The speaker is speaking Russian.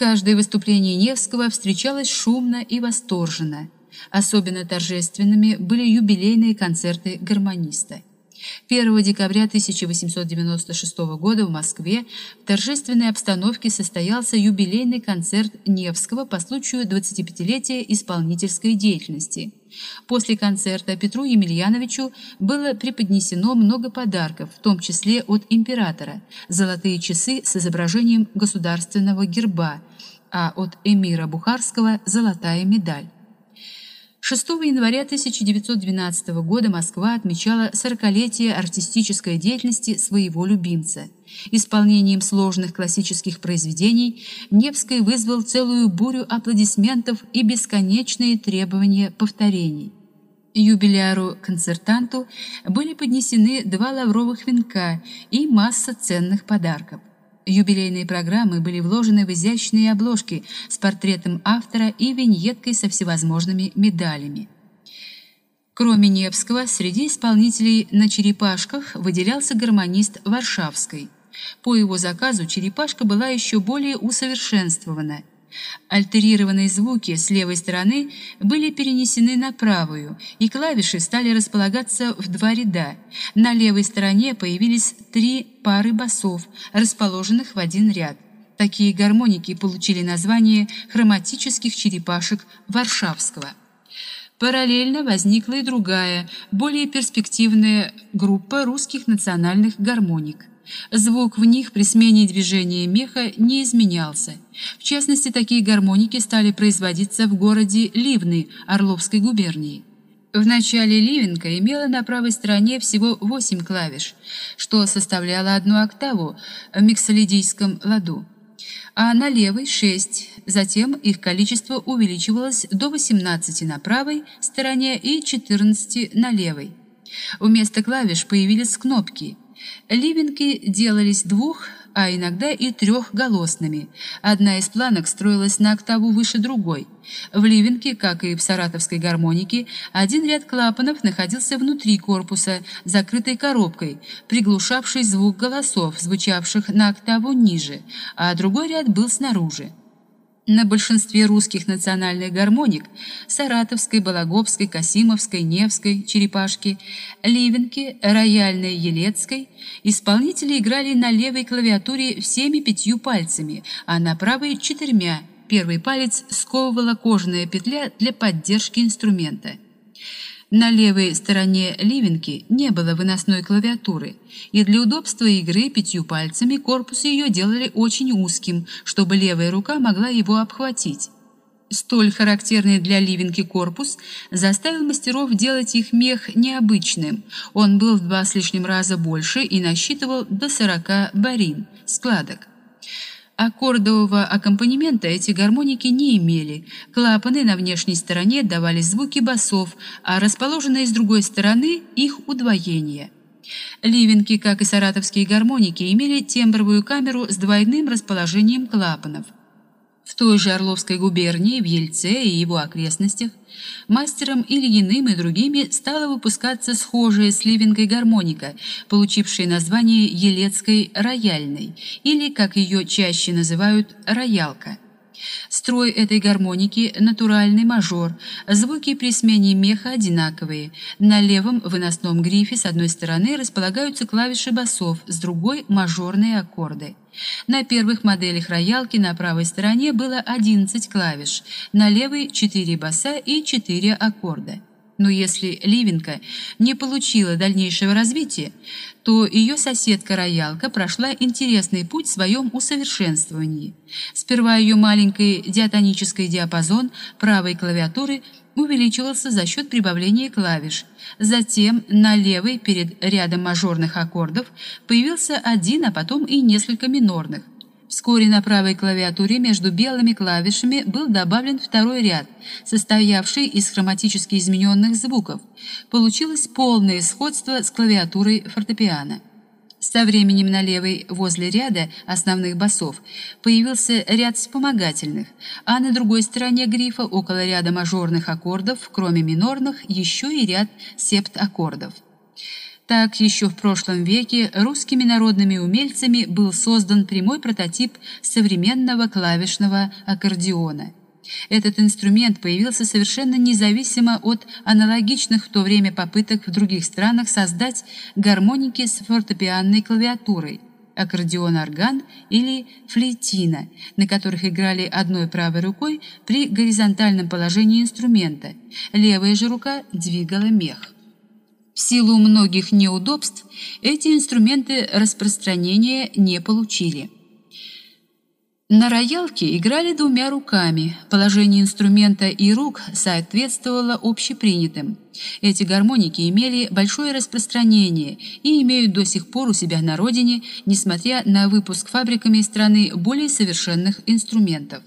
Каждое выступление Невского встречалось шумно и восторженно. Особенно торжественными были юбилейные концерты гармониста. 1 декабря 1896 года в Москве в торжественной обстановке состоялся юбилейный концерт Невского по случаю 25-летия исполнительской деятельности. После концерта Петру Емельяновичу было преподнесено много подарков, в том числе от императора, золотые часы с изображением государственного герба, а от эмира Бухарского золотая медаль. 6 января 1912 года Москва отмечала сорокалетие артистической деятельности своего любимца. Исполнением сложных классических произведений Невский вызвал целую бурю аплодисментов и бесконечные требования повторений. Юбиляру-концертанту были поднесены два лавровых венка и масса ценных подарков. Юбилейные программы были вложены в изящные обложки с портретом автора и виньеткой со всевозможными медалями. Кроме Невского, среди исполнителей на черепашках выделялся гармонист Варшавской. По его заказу черепашка была еще более усовершенствована – Альтерированные звуки с левой стороны были перенесены на правую, и клавиши стали располагаться в два ряда. На левой стороне появились три пары басов, расположенных в один ряд. Такие гармоники получили название хроматических черепашек Варшавского. Параллельно возникла и другая, более перспективная группа русских национальных гармоник. Звук в них при смене движения меха не изменялся. В частности, такие гармоники стали производиться в городе Ливны Орловской губернии. В начале ливенка имела на правой стороне всего 8 клавиш, что составляло одну октаву в миксолидийском ладу, а на левой 6. Затем их количество увеличивалось до 18 на правой стороне и 14 на левой. Вместо клавиш появились кнопки – Ливенки делались двух, а иногда и трехголосными. Одна из планок строилась на октаву выше другой. В ливенке, как и в саратовской гармонике, один ряд клапанов находился внутри корпуса, закрытой коробкой, приглушавшей звук голосов, звучавших на октаву ниже, а другой ряд был снаружи. На большинстве русских национальных гармоник Саратовской, Балагобской, Касимовской, Невской, Черепашки, Ливенки, Рояльной, Елецкой исполнители играли на левой клавиатуре всеми пятью пальцами, а на правой четырьмя. Первый палец сковывала кожаная петля для поддержки инструмента. На левой стороне ливенки не было выносной клавиатуры, и для удобства игры пятью пальцами корпус ее делали очень узким, чтобы левая рука могла его обхватить. Столь характерный для ливенки корпус заставил мастеров делать их мех необычным. Он был в два с лишним раза больше и насчитывал до 40 барин, складок. Аккордового аккомпанемента эти гармоники не имели. Клапаны на внешней стороне давали звуки басов, а расположенные с другой стороны их удвоение. Ливенки, как и саратовские гармоники, имели тембровую камеру с двойным расположением клапанов – в той же Орловской губернии, в Ельце и его окрестностях, мастером Ильиным и другими стала выпускаться схожая с ливенкой гармоника, получившая название Елецкой рояльной, или, как ее чаще называют, роялка. Строй этой гармоники натуральный мажор. Звуки при смене меха одинаковые. На левом выносном грифе с одной стороны располагаются клавиши басов, с другой мажорные аккорды. На первых моделях роялки на правой стороне было 11 клавиш, на левой 4 баса и 4 аккорда. Но если Ливенка не получила дальнейшего развития, то ее соседка-роялка прошла интересный путь в своем усовершенствовании. Сперва ее маленький диатонический диапазон правой клавиатуры увеличивался за счет прибавления клавиш. Затем на левой перед рядом мажорных аккордов появился один, а потом и несколько минорных. Вскоре на правой клавиатуре между белыми клавишами был добавлен второй ряд, состоявший из хроматически измененных звуков. Получилось полное сходство с клавиатурой фортепиано. Со временем на левой, возле ряда основных басов, появился ряд вспомогательных, а на другой стороне грифа, около ряда мажорных аккордов, кроме минорных, еще и ряд септ-аккордов. Так, еще в прошлом веке русскими народными умельцами был создан прямой прототип современного клавишного аккордеона. Этот инструмент появился совершенно независимо от аналогичных в то время попыток в других странах создать гармоники с фортепианной клавиатурой аккордеон-орган или флейтина, на которых играли одной правой рукой при горизонтальном положении инструмента. Левая же рука двигала мех. В силу многих неудобств эти инструменты распространения не получили. На роялке играли двумя руками. Положение инструмента и рук соответствовало общепринятым. Эти гармоники имели большое распространение и имеют до сих пор у себя на родине, несмотря на выпуск фабриками страны более совершенных инструментов.